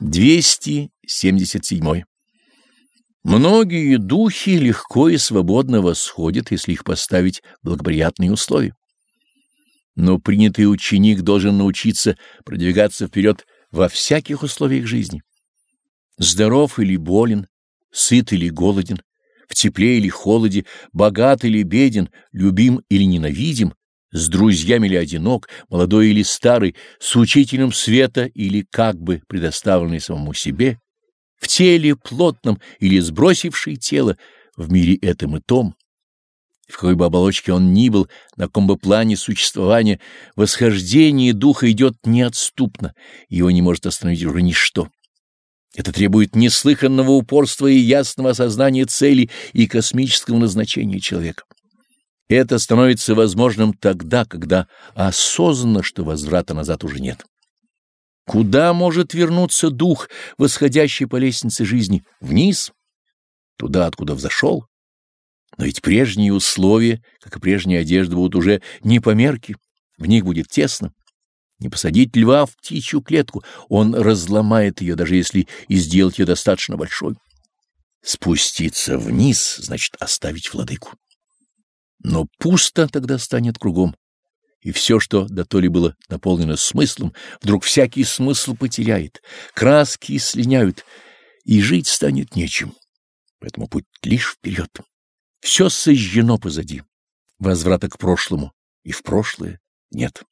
277. Многие духи легко и свободно восходят, если их поставить в благоприятные условия. Но принятый ученик должен научиться продвигаться вперед во всяких условиях жизни. Здоров или болен, сыт или голоден, в тепле или холоде, богат или беден, любим или ненавидим, с друзьями или одинок, молодой или старый, с учителем света или как бы предоставленный самому себе, в теле плотном или сбросивший тело, в мире этом и том, в какой бы оболочке он ни был, на каком бы плане существования, восхождение духа идет неотступно, его не может остановить уже ничто. Это требует неслыханного упорства и ясного осознания цели и космического назначения человека. Это становится возможным тогда, когда осознанно, что возврата назад уже нет. Куда может вернуться дух, восходящий по лестнице жизни? Вниз? Туда, откуда взошел? Но ведь прежние условия, как и прежняя одежда, будут уже не по мерке, в них будет тесно. Не посадить льва в птичью клетку, он разломает ее, даже если и сделать ее достаточно большой. Спуститься вниз, значит оставить владыку. Но пусто тогда станет кругом, и все, что до то ли было наполнено смыслом, вдруг всякий смысл потеряет, краски слиняют, и жить станет нечем. Поэтому путь лишь вперед. Все сожжено позади. Возврата к прошлому и в прошлое нет.